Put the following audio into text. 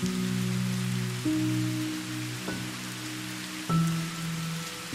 thank you